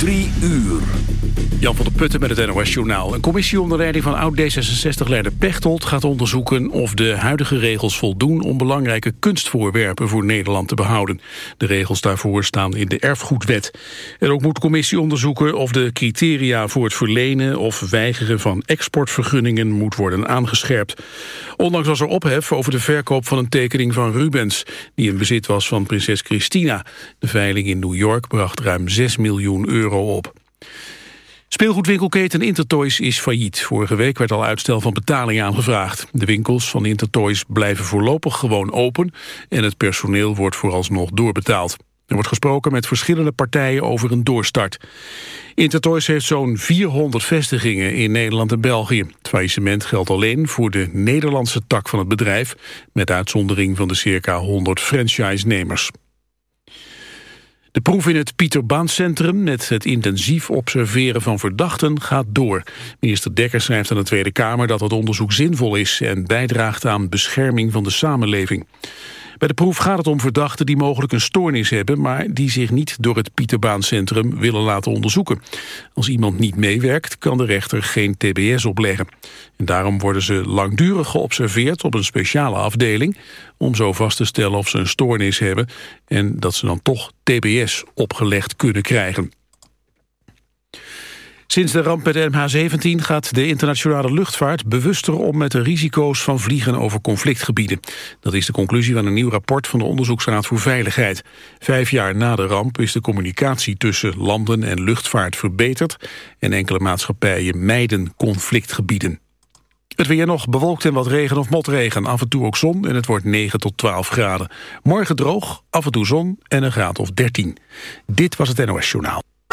Drie uur. Jan van der Putten met het NOS Journaal. Een commissie onder leiding van oud-D66-leider Pechtold gaat onderzoeken of de huidige regels voldoen om belangrijke kunstvoorwerpen voor Nederland te behouden. De regels daarvoor staan in de erfgoedwet. En ook moet de commissie onderzoeken of de criteria voor het verlenen of weigeren van exportvergunningen moet worden aangescherpt. Ondanks was er ophef over de verkoop van een tekening van Rubens, die in bezit was van prinses Christina. De veiling in New York bracht ruim 6 miljoen euro op. Speelgoedwinkelketen Intertoys is failliet. Vorige week werd al uitstel van betaling aangevraagd. De winkels van Intertoys blijven voorlopig gewoon open... en het personeel wordt vooralsnog doorbetaald. Er wordt gesproken met verschillende partijen over een doorstart. Intertoys heeft zo'n 400 vestigingen in Nederland en België. Het faillissement geldt alleen voor de Nederlandse tak van het bedrijf... met uitzondering van de circa 100 franchise-nemers. De proef in het Pieter Baan Centrum met het intensief observeren van verdachten gaat door. Minister Dekker schrijft aan de Tweede Kamer dat het onderzoek zinvol is en bijdraagt aan bescherming van de samenleving. Bij de proef gaat het om verdachten die mogelijk een stoornis hebben... maar die zich niet door het Pieterbaancentrum willen laten onderzoeken. Als iemand niet meewerkt, kan de rechter geen tbs opleggen. En daarom worden ze langdurig geobserveerd op een speciale afdeling... om zo vast te stellen of ze een stoornis hebben... en dat ze dan toch tbs opgelegd kunnen krijgen. Sinds de ramp met de MH17 gaat de internationale luchtvaart bewuster om met de risico's van vliegen over conflictgebieden. Dat is de conclusie van een nieuw rapport van de Onderzoeksraad voor Veiligheid. Vijf jaar na de ramp is de communicatie tussen landen en luchtvaart verbeterd en enkele maatschappijen mijden conflictgebieden. Het weer nog bewolkt en wat regen of motregen. Af en toe ook zon en het wordt 9 tot 12 graden. Morgen droog, af en toe zon en een graad of 13. Dit was het NOS Journaal.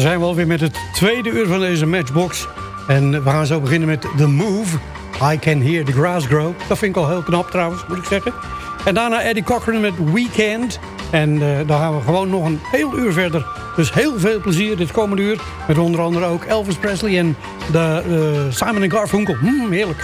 Zijn we alweer met het tweede uur van deze Matchbox. En we gaan zo beginnen met The Move. I Can Hear the Grass Grow. Dat vind ik al heel knap trouwens, moet ik zeggen. En daarna Eddie Cochran met Weekend. En uh, dan gaan we gewoon nog een heel uur verder. Dus heel veel plezier dit komende uur. Met onder andere ook Elvis Presley en de, uh, Simon Garfunkel. Mm, heerlijk.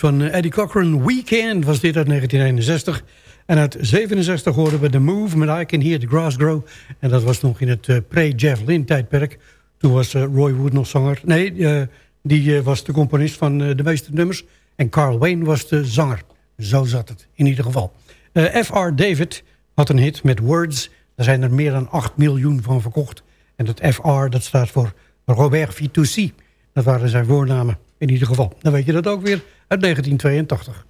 Van van Eddie Cochran, Weekend, was dit uit 1961. En uit 67 hoorden we The Move met I Can Hear the Grass Grow. En dat was nog in het uh, pre-Jeff Lynne tijdperk. Toen was uh, Roy Wood nog zanger. Nee, die was de componist van de meeste nummers. En Carl Wayne was de zanger. Zo zat het in ieder geval. F.R. David had een hit met Words. Daar zijn er meer dan 8 miljoen van verkocht. En dat FR dat staat voor Robert Fitoussi. Dat waren zijn voornamen in ieder geval. Dan weet je dat ook weer uit 1982.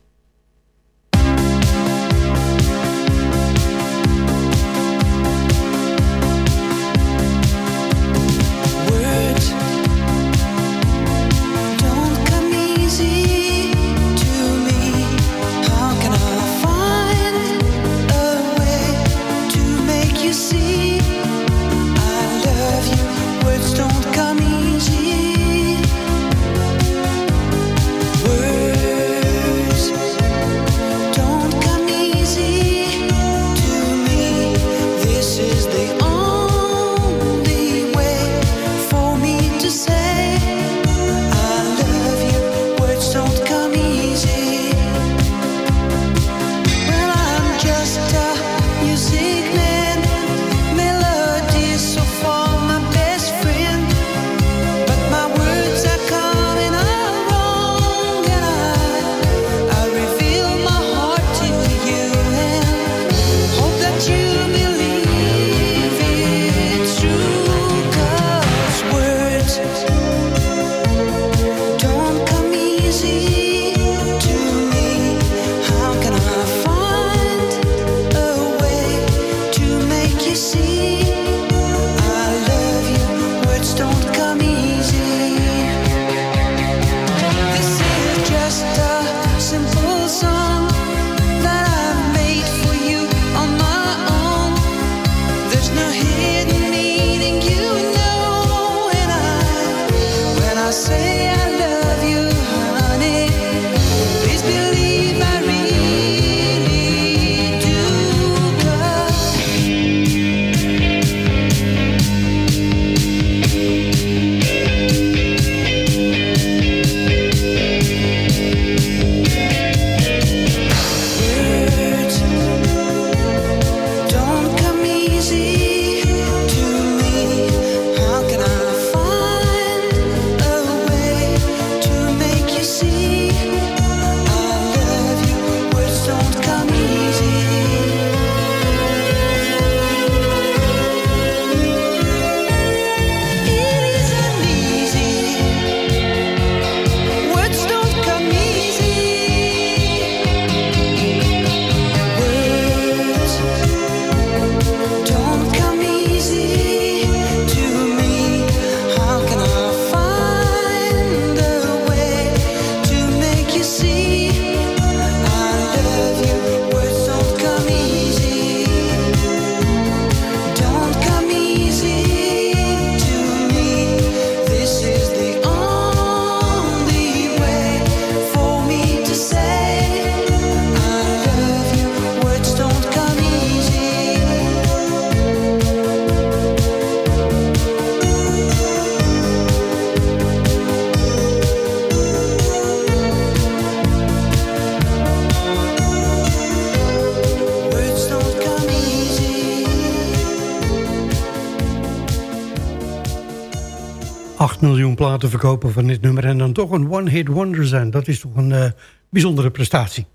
Platen verkopen van dit nummer... en dan toch een one-hit wonder zijn. Dat is toch een uh, bijzondere prestatie.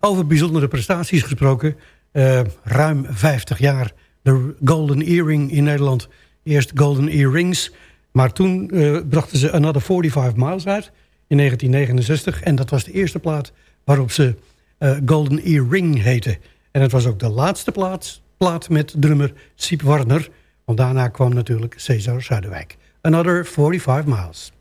Over bijzondere prestaties gesproken... Uh, ruim 50 jaar de Golden Earring in Nederland. Eerst Golden Earrings, maar toen uh, brachten ze Another 45 Miles uit... in 1969, en dat was de eerste plaat waarop ze Golden Earring heette. En het was ook de laatste plaat, plaat met drummer Siep Warner... want daarna kwam natuurlijk Cesar Zuiderwijk. Another 45 miles.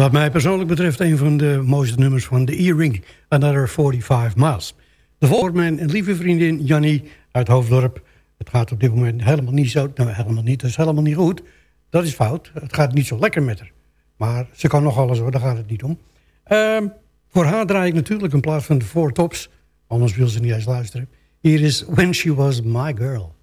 Wat mij persoonlijk betreft een van de mooiste nummers van The Earring, Another 45 Miles. De volgende mijn lieve vriendin Jannie uit Hoofddorp. Het gaat op dit moment helemaal niet zo, nou helemaal niet, dat is helemaal niet goed. Dat is fout, het gaat niet zo lekker met haar. Maar ze kan nog alles hoor, daar gaat het niet om. Ehm, voor haar draai ik natuurlijk een plaats van de Four Tops, anders wil ze niet eens luisteren. Hier is When She Was My Girl.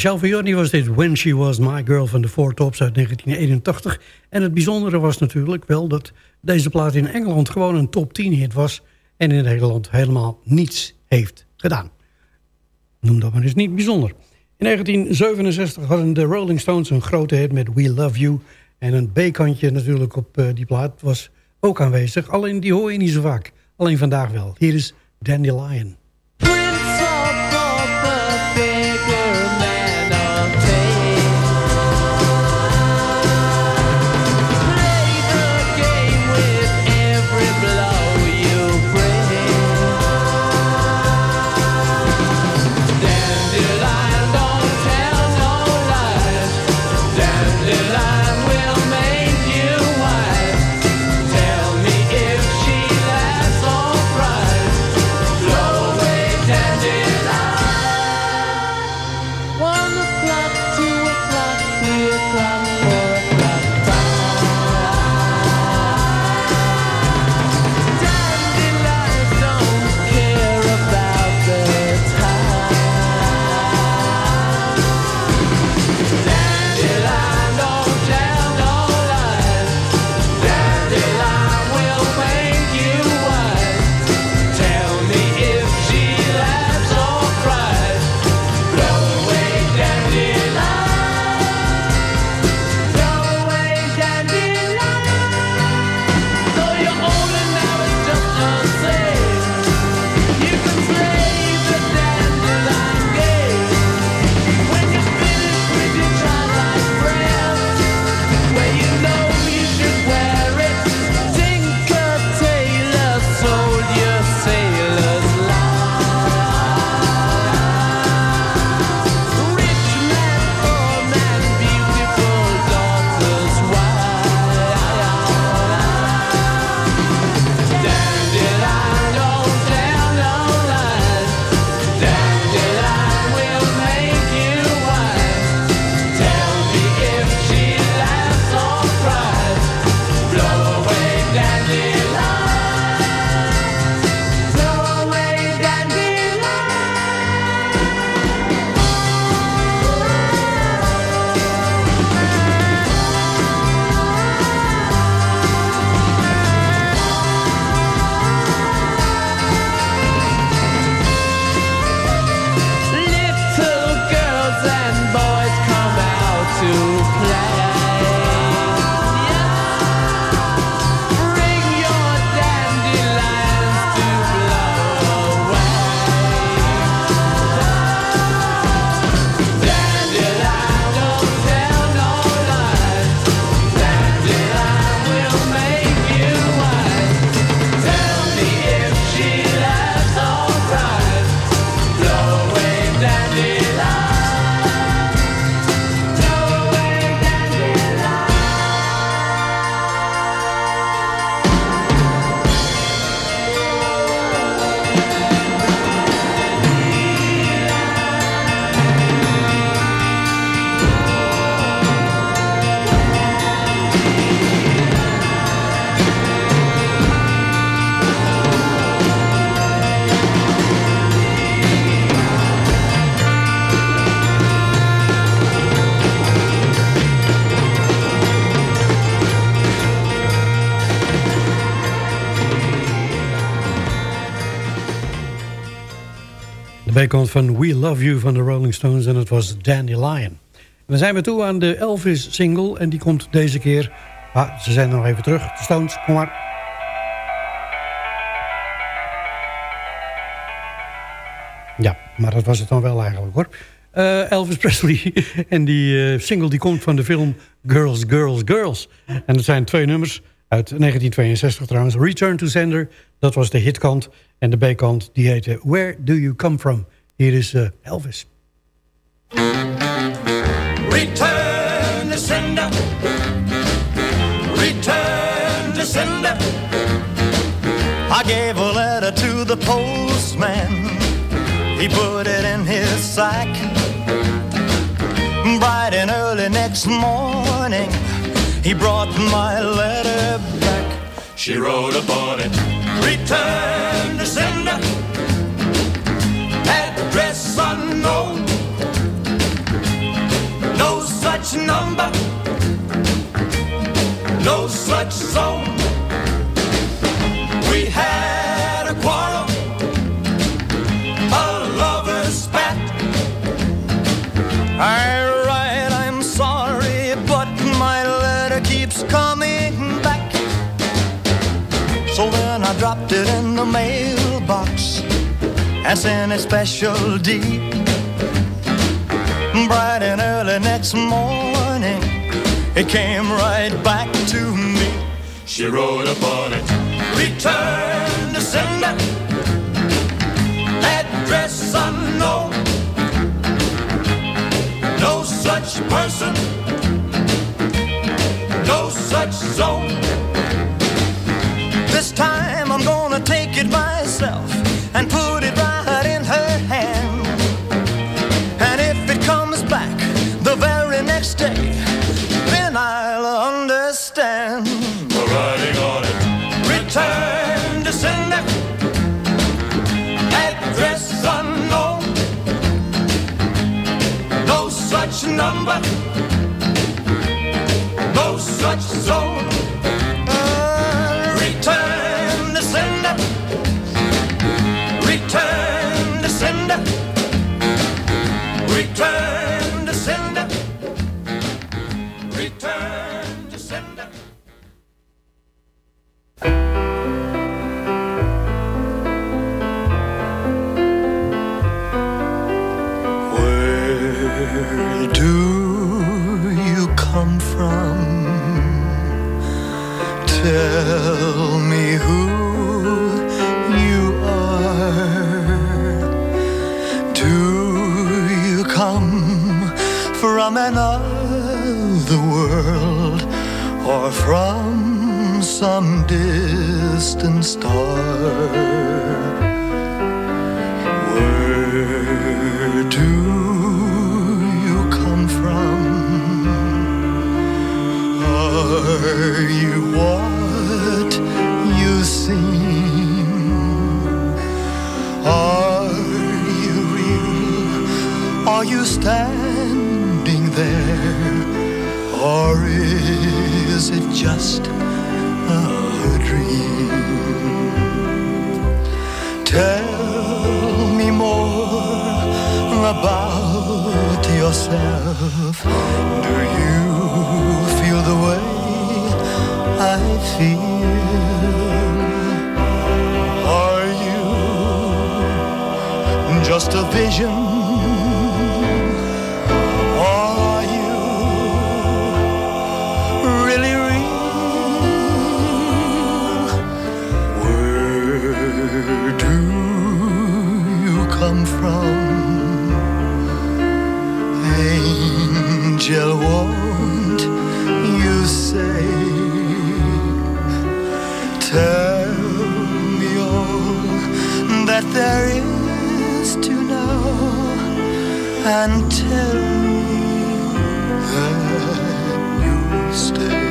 Speciaal voor Jordi was dit When She Was My Girl van de Four Tops uit 1981. En het bijzondere was natuurlijk wel dat deze plaat in Engeland gewoon een top 10 hit was... en in Nederland helemaal niets heeft gedaan. Noem dat maar eens niet bijzonder. In 1967 hadden de Rolling Stones een grote hit met We Love You... en een B-kantje natuurlijk op eh, die plaat was ook aanwezig. Alleen die hoor je niet zo vaak. Alleen vandaag wel. Hier is Dandelion. Bijkant van We Love You van de Rolling Stones en het was Dandelion. Dan zijn we toe aan de Elvis-single en die komt deze keer... Ah, ze zijn nog even terug, de Stones, kom maar. Ja, maar dat was het dan wel eigenlijk hoor. Uh, Elvis Presley en die uh, single die komt van de film Girls, Girls, Girls. En dat zijn twee nummers uit 1962 trouwens. Return to Sender, dat was de hitkant. En de B-kant die heette Where Do You Come From? Hier is uh, Elvis. Return to sender. Return to sender. I gave a letter to the postman. He put it in his sack. Bright and early next morning, he brought my letter back. She wrote upon it, Return to sender. Such number. No such zone. We had a quarrel. A lover's spat. I write, I'm sorry, but my letter keeps coming back. So then I dropped it in the mailbox as sent a special deed. Bright and early next morning, it came right back to me. She wrote upon it, Return to sender, address unknown. No such person, no such zone. This time I'm gonna take it myself and put that there is to know, and tell me that you'll stay.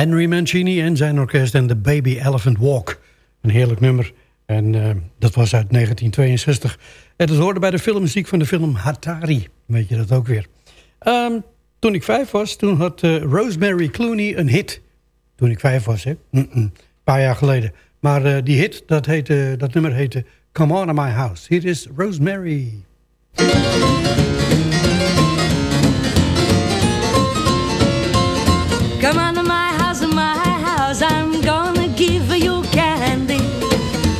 Henry Mancini en zijn orkest en The Baby Elephant Walk. Een heerlijk nummer. En uh, dat was uit 1962. En dat hoorde bij de filmmuziek van de film Hatari. Weet je dat ook weer. Um, toen ik vijf was, toen had uh, Rosemary Clooney een hit. Toen ik vijf was, hè. Een paar jaar geleden. Maar uh, die hit, dat, dat nummer heette Come On To My House. Hier is Rosemary. Come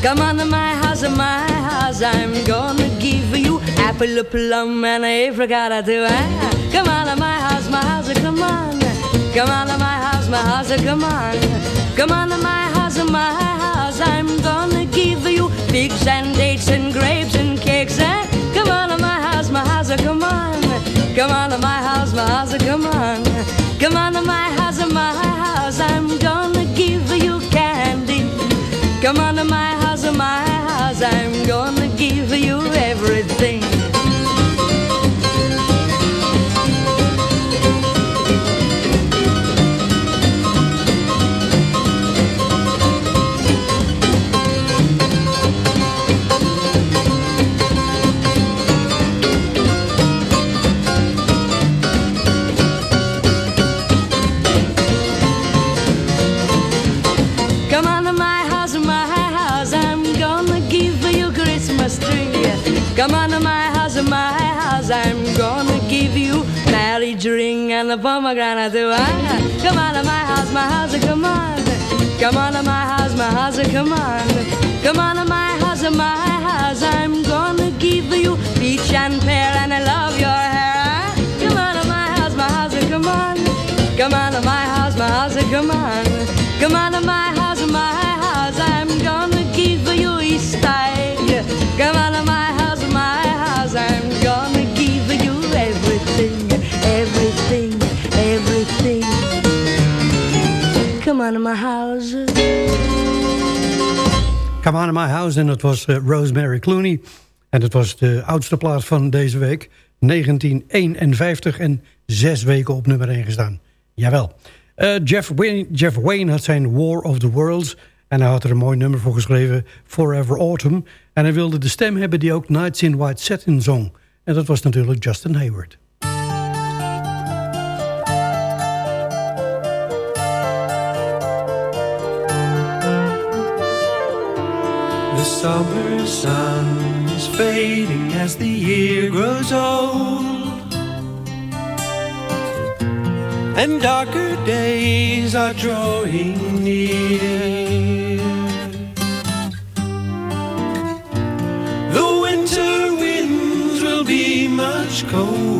Come on to my house, my house, I'm gonna give you apple, plum, and apricot too. Ah, come on to my house, my house, come on. Come on to my house, my house, come on. Come on to my house, pomegranate too. Ah, Come on to my house, my house, come on. Come on to my house, my house, come on. Come on to my house, my house, I'm gonna give you peach and pear and I love your hair. Ah, Come on to my house, my house, come on. Come on to my house, my house, come on. Come on to my house, Come on to my house. En dat was uh, Rosemary Clooney. En dat was de oudste plaat van deze week. 1951 en zes weken op nummer 1 gestaan. Jawel. Uh, Jeff, Wayne, Jeff Wayne had zijn War of the Worlds. En hij had er een mooi nummer voor geschreven. Forever Autumn. En hij wilde de stem hebben die ook Nights in White Satin zong. En dat was natuurlijk Justin Hayward. Summer sun is fading as the year grows old, and darker days are drawing near. The winter winds will be much colder.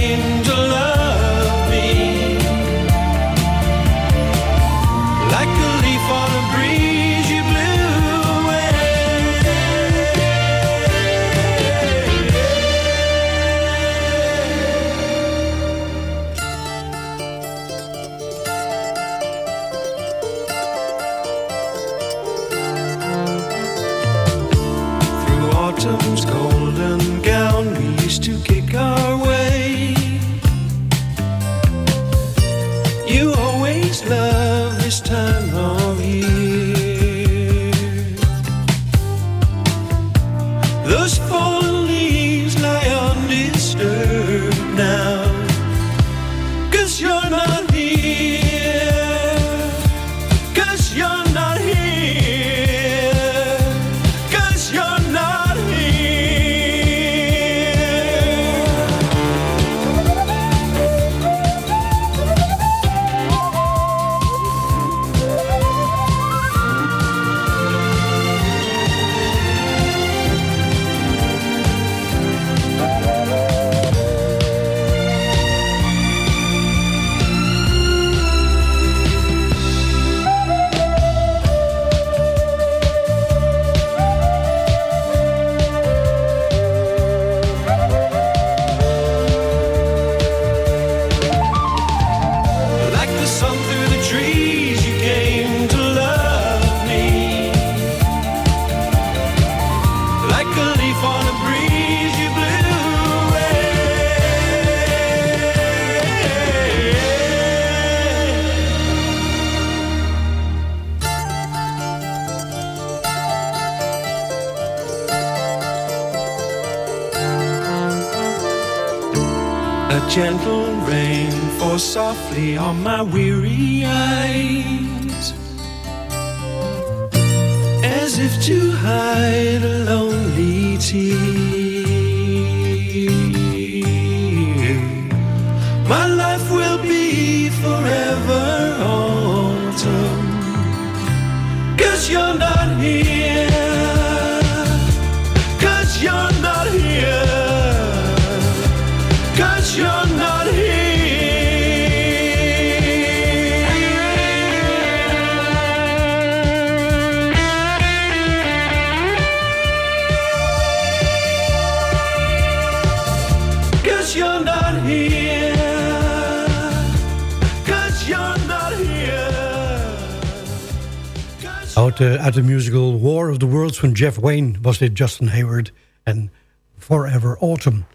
Uit, de- musical War of the Worlds van Jeff Wayne was dit Justin Hayward en Forever Autumn.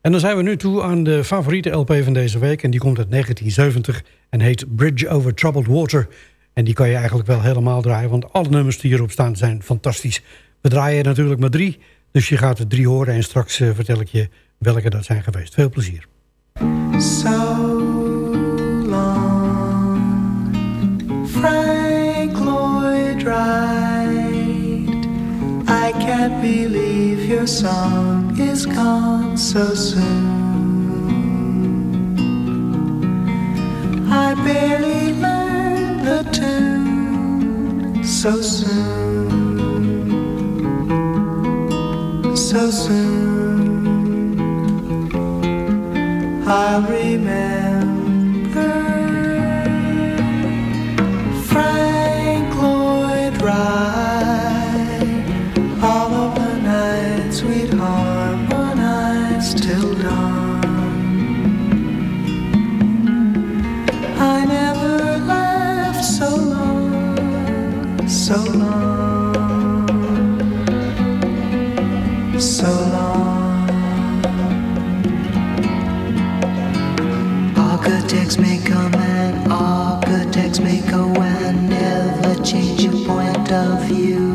En dan zijn we nu toe aan de favoriete LP van deze week. En die komt uit 1970 en heet Bridge Over Troubled Water. En die kan je eigenlijk wel helemaal draaien, want alle nummers die hierop staan zijn fantastisch. We draaien natuurlijk maar drie, dus je gaat er drie horen. En straks eh, vertel ik je welke dat zijn geweest. Veel plezier. So Wright. I can't believe your song is gone so soon. I barely learned the tune so soon, so soon. I'll remember of view.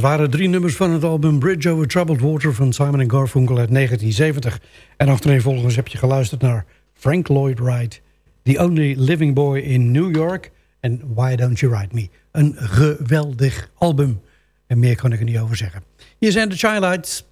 Dat waren drie nummers van het album Bridge Over Troubled Water van Simon Garfunkel uit 1970. En achtereenvolgens heb je geluisterd naar Frank Lloyd Wright, The Only Living Boy in New York en Why Don't You Write Me. Een geweldig album. En meer kan ik er niet over zeggen. Hier zijn de Chilites.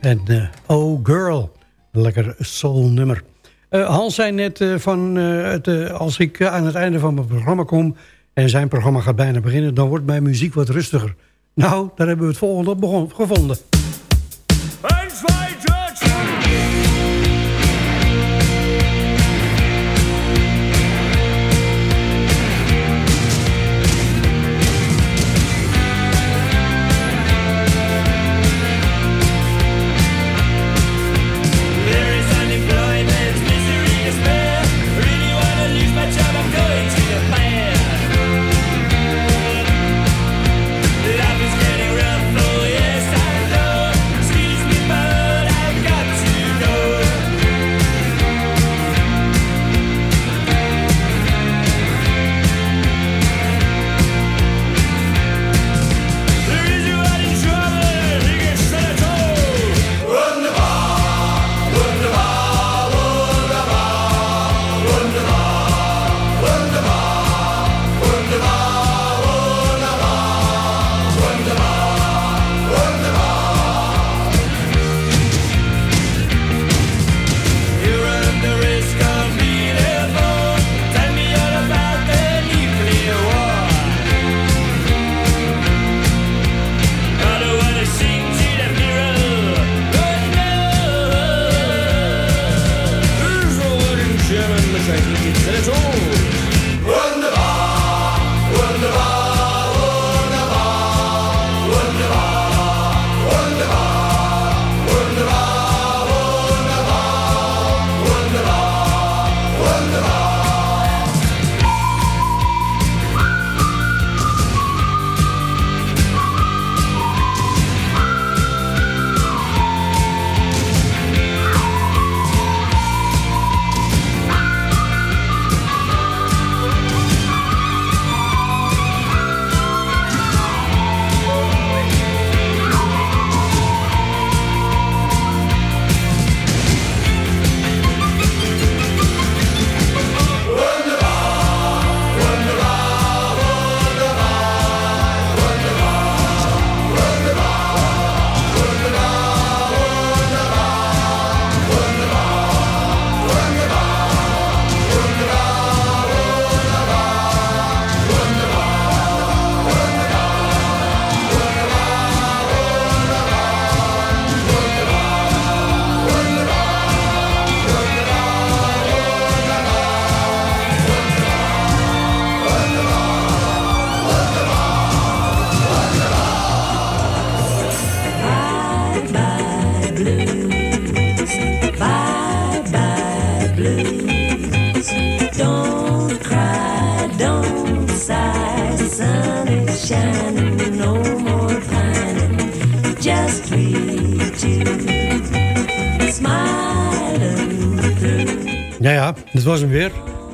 En eh, Oh Girl. Lekker soul nummer. Eh, Hans zei net eh, van, het, als ik aan het einde van mijn programma kom... en zijn programma gaat bijna beginnen... dan wordt mijn muziek wat rustiger. Nou, daar hebben we het volgende op gevonden.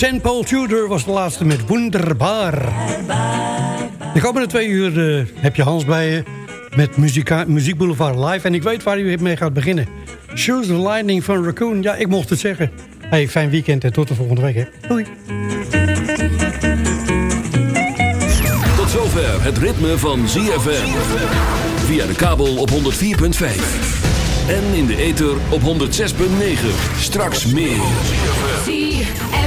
Ten Paul Tudor was de laatste met Wonderbaar. De komende twee uur eh, heb je Hans bij je met muzika Muziek Boulevard live. En ik weet waar u mee gaat beginnen. Shoes the Lightning van Raccoon. Ja, ik mocht het zeggen. Hey, fijn weekend en tot de volgende week. Hè. Doei. Tot zover het ritme van ZFM. Via de kabel op 104.5. En in de ether op 106.9. Straks meer.